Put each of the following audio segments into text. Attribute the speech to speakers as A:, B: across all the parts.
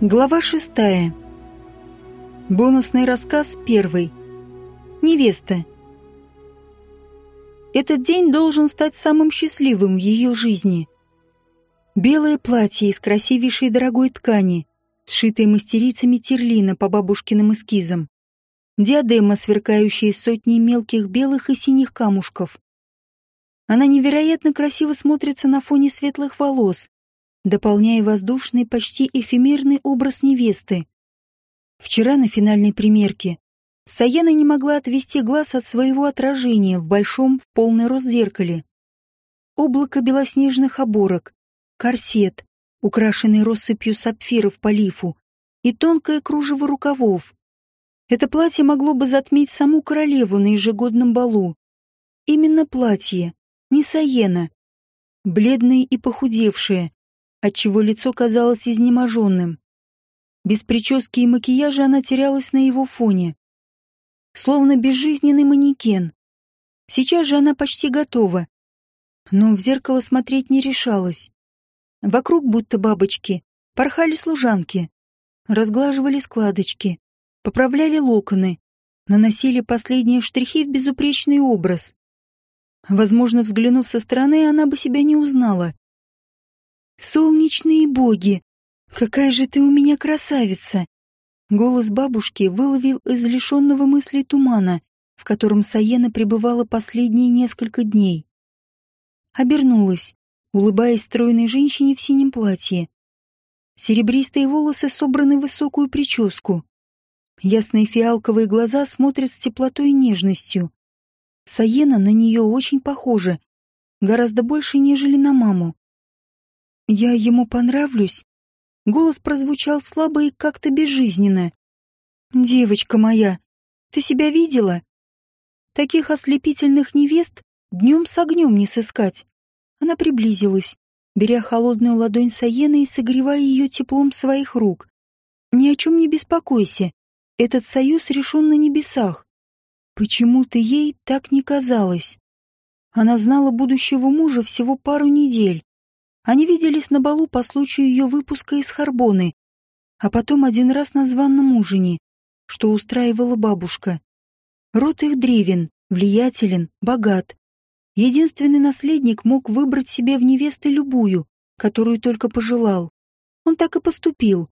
A: Глава шестая. Бонусный рассказ первый. Невеста. Этот день должен стать самым счастливым в ее жизни. Белое платье из красивейшей дорогой ткани, сшитое мастерицами терлина по бабушкиным эскизам. Диадема, сверкающая сотней мелких белых и синих камушков. Она невероятно красиво смотрится на фоне светлых волос, дополняя воздушный, почти эфемерный образ невесты. Вчера на финальной примерке Саяна не могла отвести глаз от своего отражения в большом, в полный рост зеркале. Облако белоснежных оборок, корсет, украшенный россыпью сапфиров по лифу, и тонкое кружево рукавов. Это платье могло бы затмить саму королеву на ежегодном балу. Именно платье, не Саена. Бледное и похудевшее, отчего лицо казалось изнеможенным. Без прически и макияжа она терялась на его фоне. Словно безжизненный манекен. Сейчас же она почти готова. Но в зеркало смотреть не решалась. Вокруг будто бабочки порхали служанки. Разглаживали складочки, поправляли локоны, наносили последние штрихи в безупречный образ. Возможно, взглянув со стороны, она бы себя не узнала. «Солнечные боги! Какая же ты у меня красавица!» Голос бабушки выловил из лишенного мыслей тумана, в котором Саена пребывала последние несколько дней. Обернулась, улыбаясь стройной женщине в синем платье. Серебристые волосы собраны в высокую прическу. Ясные фиалковые глаза смотрят с теплотой и нежностью. Саена на нее очень похожа, гораздо больше, нежели на маму. «Я ему понравлюсь?» Голос прозвучал слабо и как-то безжизненно. «Девочка моя, ты себя видела? Таких ослепительных невест днем с огнем не сыскать». Она приблизилась, беря холодную ладонь Саены и согревая ее теплом своих рук. «Ни о чем не беспокойся. Этот союз решен на небесах. Почему-то ей так не казалось. Она знала будущего мужа всего пару недель. Они виделись на балу по случаю ее выпуска из Харбоны, а потом один раз на званном ужине, что устраивала бабушка. Род их древен, влиятелен, богат. Единственный наследник мог выбрать себе в невесты любую, которую только пожелал. Он так и поступил.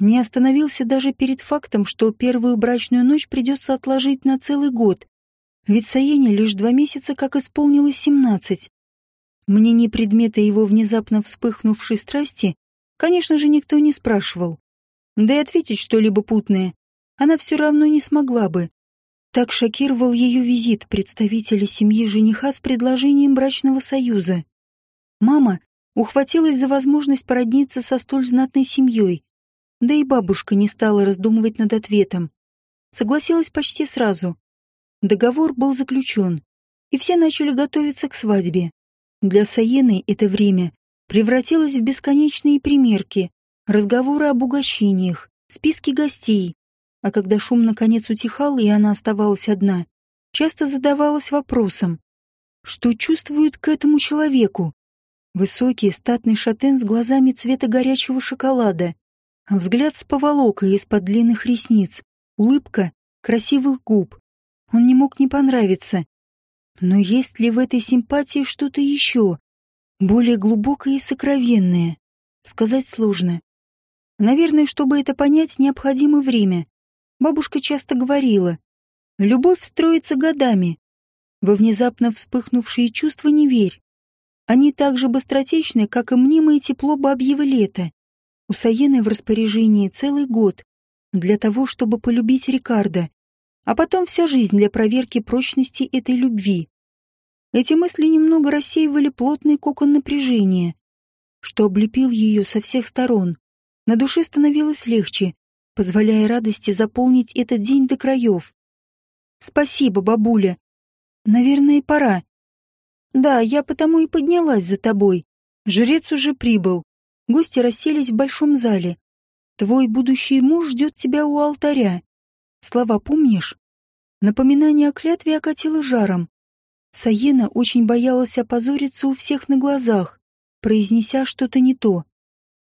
A: Не остановился даже перед фактом, что первую брачную ночь придется отложить на целый год. Ведь Саене лишь два месяца как исполнилось семнадцать. Мнение предмета его внезапно вспыхнувшей страсти, конечно же, никто не спрашивал. Да и ответить что-либо путное она все равно не смогла бы. Так шокировал ее визит представителя семьи жениха с предложением брачного союза. Мама ухватилась за возможность породниться со столь знатной семьей, да и бабушка не стала раздумывать над ответом. Согласилась почти сразу. Договор был заключен, и все начали готовиться к свадьбе. Для Саены это время превратилось в бесконечные примерки, разговоры об угощениях, списки гостей. А когда шум наконец утихал, и она оставалась одна, часто задавалась вопросом, что чувствует к этому человеку. Высокий, статный шатен с глазами цвета горячего шоколада, взгляд с поволокой из-под длинных ресниц, улыбка красивых губ. Он не мог не понравиться, но есть ли в этой симпатии что-то еще, более глубокое и сокровенное? Сказать сложно. Наверное, чтобы это понять, необходимо время. Бабушка часто говорила, любовь строится годами. Во внезапно вспыхнувшие чувства не верь. Они так же быстротечны, как и мнимое тепло бабьего лета. У Саены в распоряжении целый год для того, чтобы полюбить Рикардо, а потом вся жизнь для проверки прочности этой любви. Эти мысли немного рассеивали плотный кокон напряжения, что облепил ее со всех сторон. На душе становилось легче, позволяя радости заполнить этот день до краев. «Спасибо, бабуля. Наверное, пора. Да, я потому и поднялась за тобой. Жрец уже прибыл. Гости расселись в большом зале. Твой будущий муж ждет тебя у алтаря. Слова помнишь? Напоминание о клятве окатило жаром. Саена очень боялась опозориться у всех на глазах, произнеся что-то не то.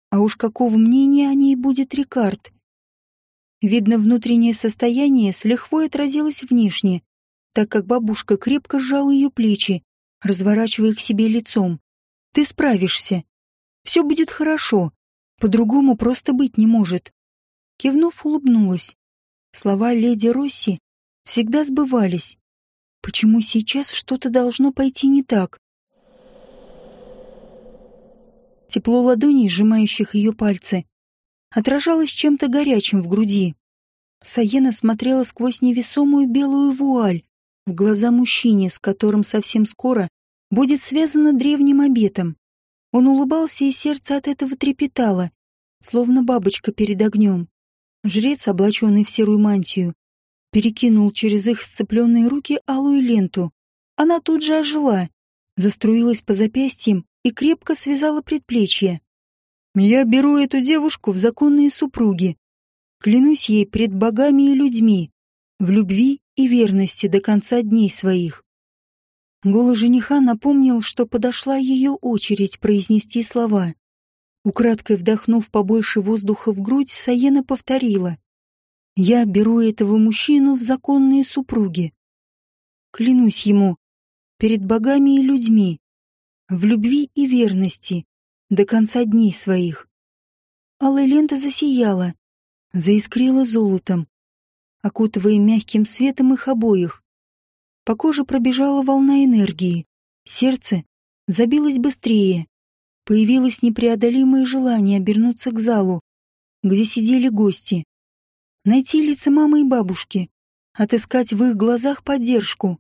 A: А уж какого мнения о ней будет Рикард? Видно, внутреннее состояние с лихвой отразилось внешне, так как бабушка крепко сжала ее плечи, разворачивая к себе лицом. «Ты справишься. Все будет хорошо. По-другому просто быть не может». Кивнув, улыбнулась. Слова леди Росси всегда сбывались. Почему сейчас что-то должно пойти не так? Тепло ладоней, сжимающих ее пальцы, отражалось чем-то горячим в груди. Саена смотрела сквозь невесомую белую вуаль в глаза мужчине, с которым совсем скоро будет связано древним обетом. Он улыбался, и сердце от этого трепетало, словно бабочка перед огнем. Жрец, облаченный в серую мантию, перекинул через их сцепленные руки алую ленту. Она тут же ожила, заструилась по запястьям и крепко связала предплечье. «Я беру эту девушку в законные супруги. Клянусь ей пред богами и людьми, в любви и верности до конца дней своих». Голос жениха напомнил, что подошла ее очередь произнести слова. Украдкой вдохнув побольше воздуха в грудь, Саена повторила. Я беру этого мужчину в законные супруги. Клянусь ему, перед богами и людьми, в любви и верности, до конца дней своих. Алая лента засияла, заискрила золотом, окутывая мягким светом их обоих. По коже пробежала волна энергии, сердце забилось быстрее. Появилось непреодолимое желание обернуться к залу, где сидели гости. Найти лица мамы и бабушки, отыскать в их глазах поддержку,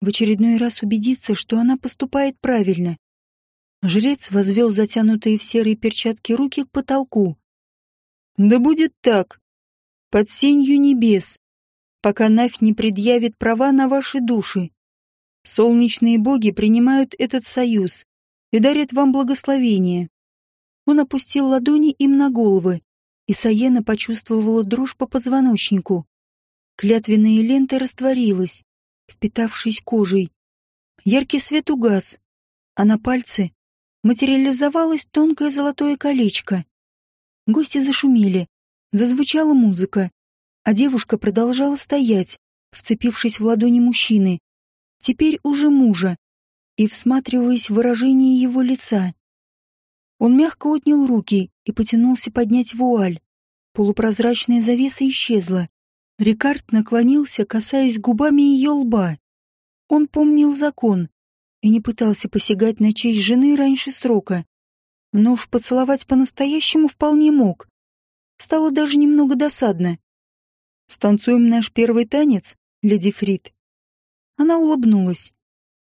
A: в очередной раз убедиться, что она поступает правильно. Жрец возвел затянутые в серые перчатки руки к потолку. «Да будет так, под сенью небес, пока Навь не предъявит права на ваши души. Солнечные боги принимают этот союз и дарят вам благословение». Он опустил ладони им на головы, и Саена почувствовала дрожь по позвоночнику. Клятвенная лента растворилась, впитавшись кожей. Яркий свет угас, а на пальце материализовалось тонкое золотое колечко. Гости зашумели, зазвучала музыка, а девушка продолжала стоять, вцепившись в ладони мужчины, теперь уже мужа, и всматриваясь в выражение его лица. Он мягко отнял руки и потянулся поднять вуаль. Полупрозрачная завеса исчезла. Рикард наклонился, касаясь губами ее лба. Он помнил закон и не пытался посягать на честь жены раньше срока. Но уж поцеловать по-настоящему вполне мог. Стало даже немного досадно. «Станцуем наш первый танец, леди Фрид?» Она улыбнулась.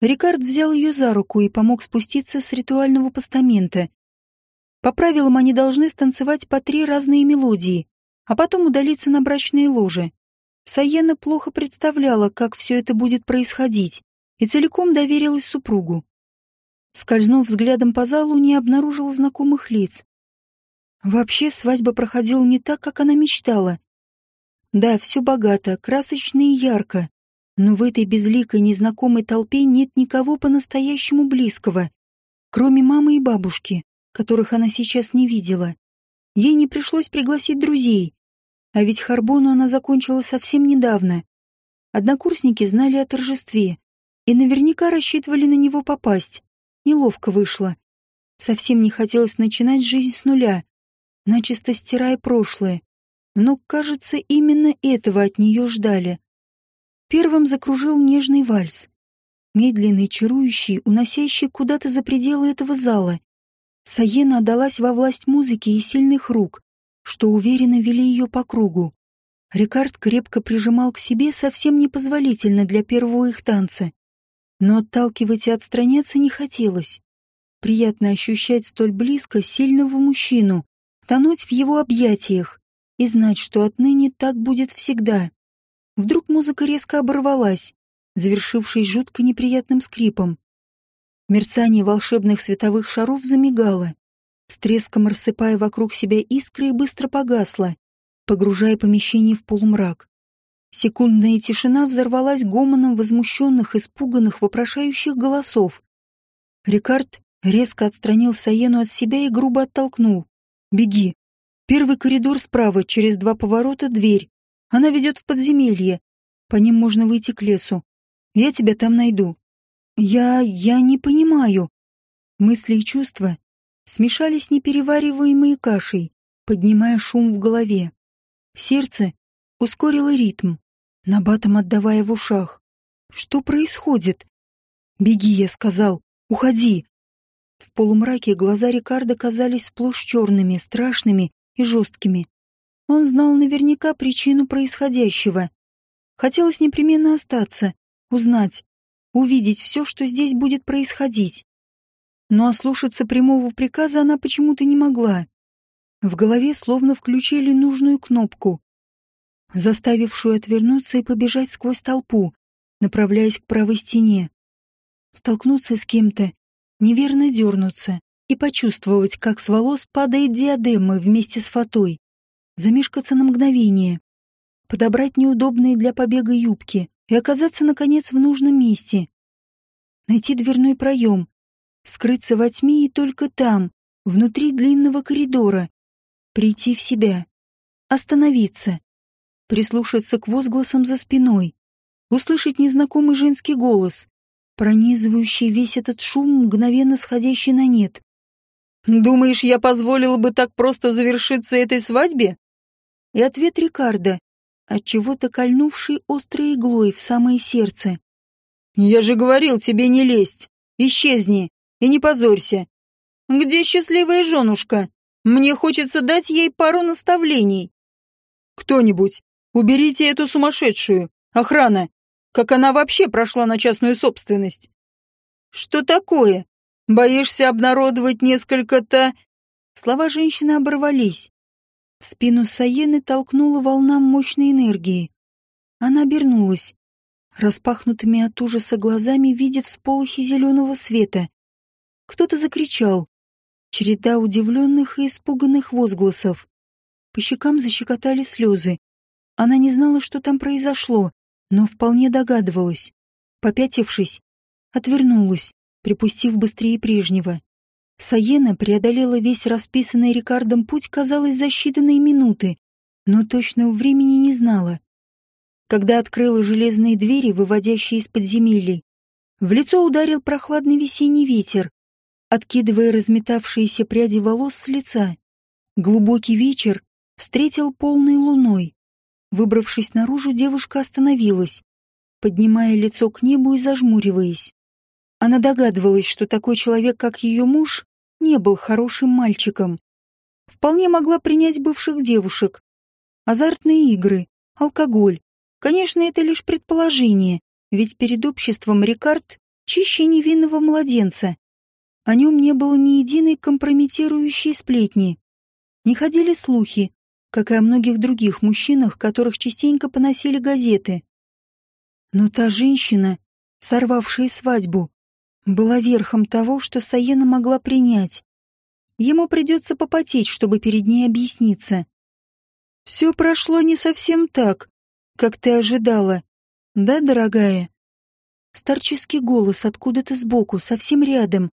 A: Рикард взял ее за руку и помог спуститься с ритуального постамента, по правилам они должны станцевать по три разные мелодии, а потом удалиться на брачные ложи. Саена плохо представляла, как все это будет происходить, и целиком доверилась супругу. Скользнув взглядом по залу, не обнаружила знакомых лиц. Вообще свадьба проходила не так, как она мечтала. Да, все богато, красочно и ярко, но в этой безликой незнакомой толпе нет никого по-настоящему близкого, кроме мамы и бабушки которых она сейчас не видела. Ей не пришлось пригласить друзей, а ведь Харбону она закончила совсем недавно. Однокурсники знали о торжестве и наверняка рассчитывали на него попасть. Неловко вышло. Совсем не хотелось начинать жизнь с нуля, начисто стирая прошлое. Но, кажется, именно этого от нее ждали. Первым закружил нежный вальс. Медленный, чарующий, уносящий куда-то за пределы этого зала. Саена отдалась во власть музыки и сильных рук, что уверенно вели ее по кругу. Рикард крепко прижимал к себе совсем непозволительно для первого их танца. Но отталкивать и отстраняться не хотелось. Приятно ощущать столь близко сильного мужчину, тонуть в его объятиях и знать, что отныне так будет всегда. Вдруг музыка резко оборвалась, завершившись жутко неприятным скрипом. Мерцание волшебных световых шаров замигало, с треском рассыпая вокруг себя искры и быстро погасло, погружая помещение в полумрак. Секундная тишина взорвалась гомоном возмущенных, испуганных, вопрошающих голосов. Рикард резко отстранил Саену от себя и грубо оттолкнул. Беги. Первый коридор справа, через два поворота дверь. Она ведет в подземелье. По ним можно выйти к лесу. Я тебя там найду. Я... я не понимаю. Мысли и чувства смешались неперевариваемой кашей, поднимая шум в голове. Сердце ускорило ритм, набатом отдавая в ушах. Что происходит? «Беги», — я сказал. «Уходи». В полумраке глаза Рикардо казались сплошь черными, страшными и жесткими. Он знал наверняка причину происходящего. Хотелось непременно остаться, узнать, увидеть все, что здесь будет происходить. Но ослушаться прямого приказа она почему-то не могла. В голове словно включили нужную кнопку, заставившую отвернуться и побежать сквозь толпу, направляясь к правой стене. Столкнуться с кем-то, неверно дернуться и почувствовать, как с волос падает диадема вместе с фатой. Замешкаться на мгновение, подобрать неудобные для побега юбки и оказаться, наконец, в нужном месте. Найти дверной проем, скрыться во тьме и только там, внутри длинного коридора, прийти в себя, остановиться, прислушаться к возгласам за спиной, услышать незнакомый женский голос, пронизывающий весь этот шум, мгновенно сходящий на нет. «Думаешь, я позволила бы так просто завершиться этой свадьбе?» И ответ Рикардо, отчего-то кольнувший острой иглой в самое сердце. «Я же говорил тебе не лезть! Исчезни и не позорься! Где счастливая женушка? Мне хочется дать ей пару наставлений!» «Кто-нибудь, уберите эту сумасшедшую! Охрана! Как она вообще прошла на частную собственность?» «Что такое? Боишься обнародовать несколько-то...» Слова женщины оборвались. В спину Саены толкнула волна мощной энергии. Она обернулась, распахнутыми от ужаса глазами, видя всполохи зеленого света. Кто-то закричал. Череда удивленных и испуганных возгласов. По щекам защекотали слезы. Она не знала, что там произошло, но вполне догадывалась. Попятившись, отвернулась, припустив быстрее прежнего. Саена преодолела весь расписанный Рикардом путь, казалось, за считанные минуты, но точного времени не знала. Когда открыла железные двери, выводящие из подземелий, в лицо ударил прохладный весенний ветер, откидывая разметавшиеся пряди волос с лица. Глубокий вечер встретил полной луной. Выбравшись наружу, девушка остановилась, поднимая лицо к небу и зажмуриваясь. Она догадывалась, что такой человек, как ее муж, не был хорошим мальчиком. Вполне могла принять бывших девушек. Азартные игры, алкоголь. Конечно, это лишь предположение, ведь перед обществом Рикард чище невинного младенца. О нем не было ни единой компрометирующей сплетни. Не ходили слухи, как и о многих других мужчинах, которых частенько поносили газеты. Но та женщина, сорвавшая свадьбу, была верхом того, что Саена могла принять. Ему придется попотеть, чтобы перед ней объясниться. «Все прошло не совсем так, как ты ожидала. Да, дорогая?» Старческий голос откуда-то сбоку, совсем рядом,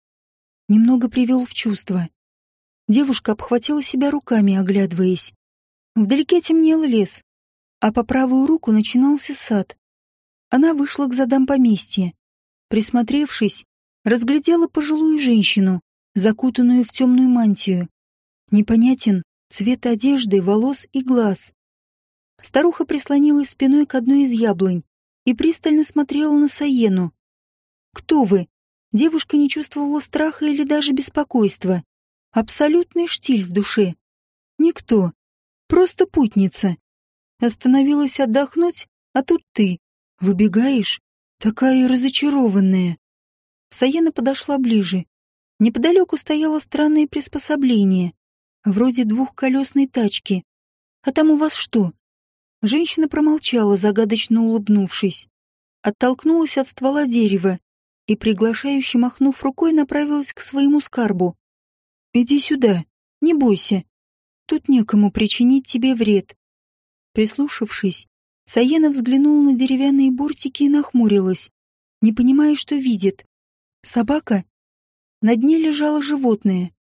A: немного привел в чувство. Девушка обхватила себя руками, оглядываясь. Вдалеке темнел лес, а по правую руку начинался сад. Она вышла к задам поместья. Присмотревшись, разглядела пожилую женщину, закутанную в темную мантию. Непонятен цвет одежды, волос и глаз. Старуха прислонилась спиной к одной из яблонь и пристально смотрела на Саену. «Кто вы?» Девушка не чувствовала страха или даже беспокойства. Абсолютный штиль в душе. Никто. Просто путница. Остановилась отдохнуть, а тут ты. Выбегаешь, такая разочарованная. Саена подошла ближе. Неподалеку стояло странное приспособление, вроде двухколесной тачки. «А там у вас что?» Женщина промолчала, загадочно улыбнувшись. Оттолкнулась от ствола дерева и, приглашающе махнув рукой, направилась к своему скарбу. «Иди сюда, не бойся. Тут некому причинить тебе вред». Прислушавшись, Саена взглянула на деревянные бортики и нахмурилась, не понимая, что видит. Собака? На дне лежало животное.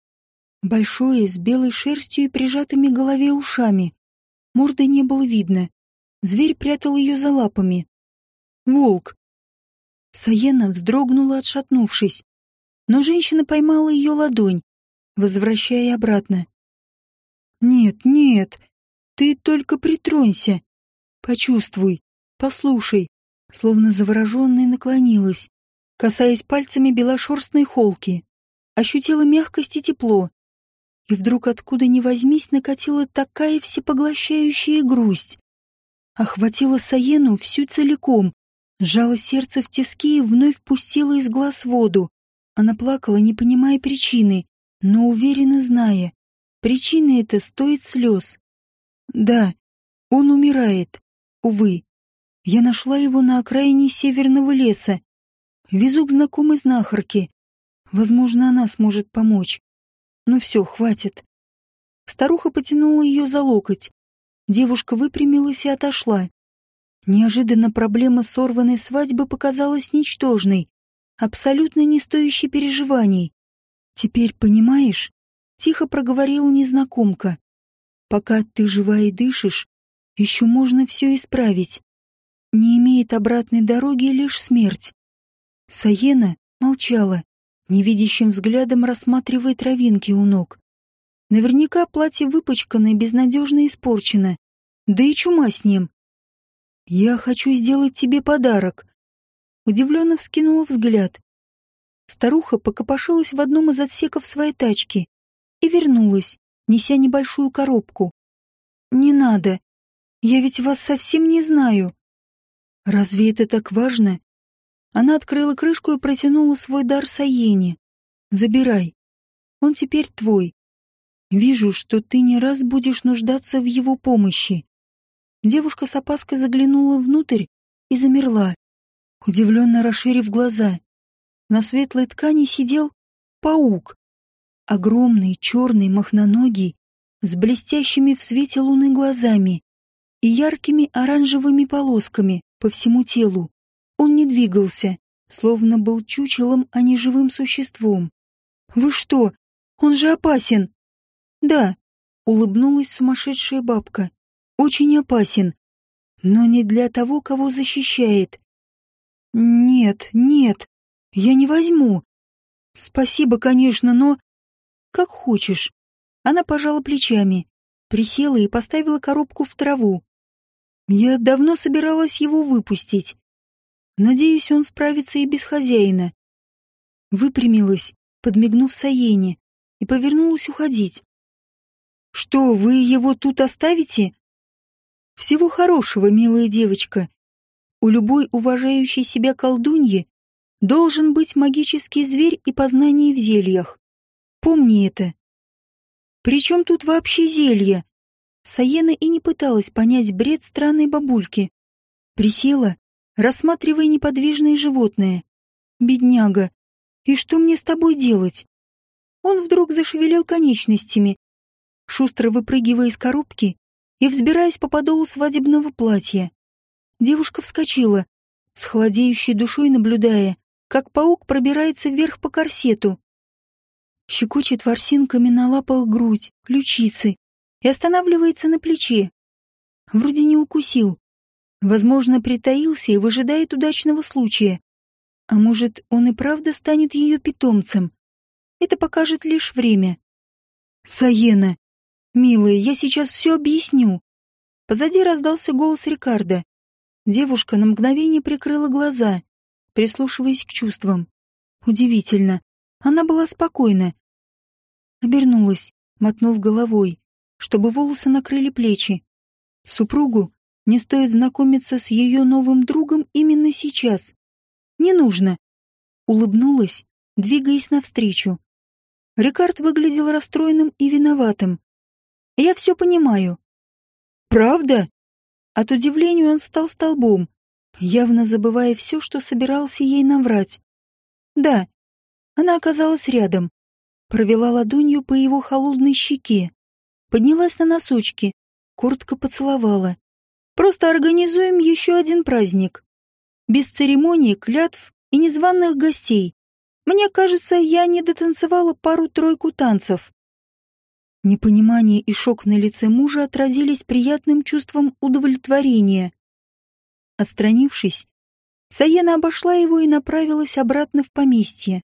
A: Большое, с белой шерстью и прижатыми голове ушами. Морды не было видно. Зверь прятал ее за лапами. «Волк!» Саена вздрогнула, отшатнувшись. Но женщина поймала ее ладонь, возвращая обратно. «Нет, нет, ты только притронься. Почувствуй, послушай». Словно завороженная наклонилась, касаясь пальцами белошерстной холки. Ощутила мягкость и тепло. И вдруг откуда ни возьмись накатила такая всепоглощающая грусть. Охватила Саену всю целиком, сжала сердце в тиски и вновь пустила из глаз воду. Она плакала, не понимая причины, но уверенно зная. Причина эта стоит слез. Да, он умирает. Увы. Я нашла его на окраине северного леса. Везу к знакомой знахарке. Возможно, она сможет помочь. Ну все, хватит. Старуха потянула ее за локоть. Девушка выпрямилась и отошла. Неожиданно проблема сорванной свадьбы показалась ничтожной, абсолютно не стоящей переживаний. «Теперь понимаешь?» — тихо проговорила незнакомка. «Пока ты жива и дышишь, еще можно все исправить. Не имеет обратной дороги лишь смерть». Саена молчала, невидящим взглядом рассматривая травинки у ног. Наверняка платье выпачкано и безнадежно испорчено. Да и чума с ним. «Я хочу сделать тебе подарок». Удивленно вскинула взгляд. Старуха покопошилась в одном из отсеков своей тачки и вернулась, неся небольшую коробку. «Не надо. Я ведь вас совсем не знаю». «Разве это так важно?» Она открыла крышку и протянула свой дар Саене. «Забирай. Он теперь твой. Вижу, что ты не раз будешь нуждаться в его помощи. Девушка с опаской заглянула внутрь и замерла, удивленно расширив глаза. На светлой ткани сидел паук. Огромный, черный, махноногий, с блестящими в свете луны глазами и яркими оранжевыми полосками по всему телу. Он не двигался, словно был чучелом, а не живым существом. «Вы что? Он же опасен!» «Да», — улыбнулась сумасшедшая бабка очень опасен, но не для того, кого защищает. Нет, нет, я не возьму. Спасибо, конечно, но... Как хочешь. Она пожала плечами, присела и поставила коробку в траву. Я давно собиралась его выпустить. Надеюсь, он справится и без хозяина. Выпрямилась, подмигнув Саене, и повернулась уходить. «Что, вы его тут оставите?» Всего хорошего, милая девочка. У любой уважающей себя колдуньи должен быть магический зверь и познание в зельях. Помни это. Причем тут вообще зелье? Саена и не пыталась понять бред странной бабульки. Присела, рассматривая неподвижное животное. Бедняга, и что мне с тобой делать? Он вдруг зашевелил конечностями, шустро выпрыгивая из коробки и взбираясь по подолу свадебного платья. Девушка вскочила, с холодеющей душой наблюдая, как паук пробирается вверх по корсету. Щекочет ворсинками на лапах грудь, ключицы и останавливается на плече. Вроде не укусил. Возможно, притаился и выжидает удачного случая. А может, он и правда станет ее питомцем. Это покажет лишь время. Саена. «Милая, я сейчас все объясню». Позади раздался голос Рикардо. Девушка на мгновение прикрыла глаза, прислушиваясь к чувствам. Удивительно. Она была спокойна. Обернулась, мотнув головой, чтобы волосы накрыли плечи. Супругу не стоит знакомиться с ее новым другом именно сейчас. Не нужно. Улыбнулась, двигаясь навстречу. Рикард выглядел расстроенным и виноватым. Я все понимаю. Правда? От удивления он встал столбом, явно забывая все, что собирался ей наврать. Да, она оказалась рядом, провела ладонью по его холодной щеке, поднялась на носочки, коротко поцеловала. Просто организуем еще один праздник. Без церемоний, клятв и незваных гостей. Мне кажется, я не дотанцевала пару-тройку танцев. Непонимание и шок на лице мужа отразились приятным чувством удовлетворения. Отстранившись, Саена обошла его и направилась обратно в поместье.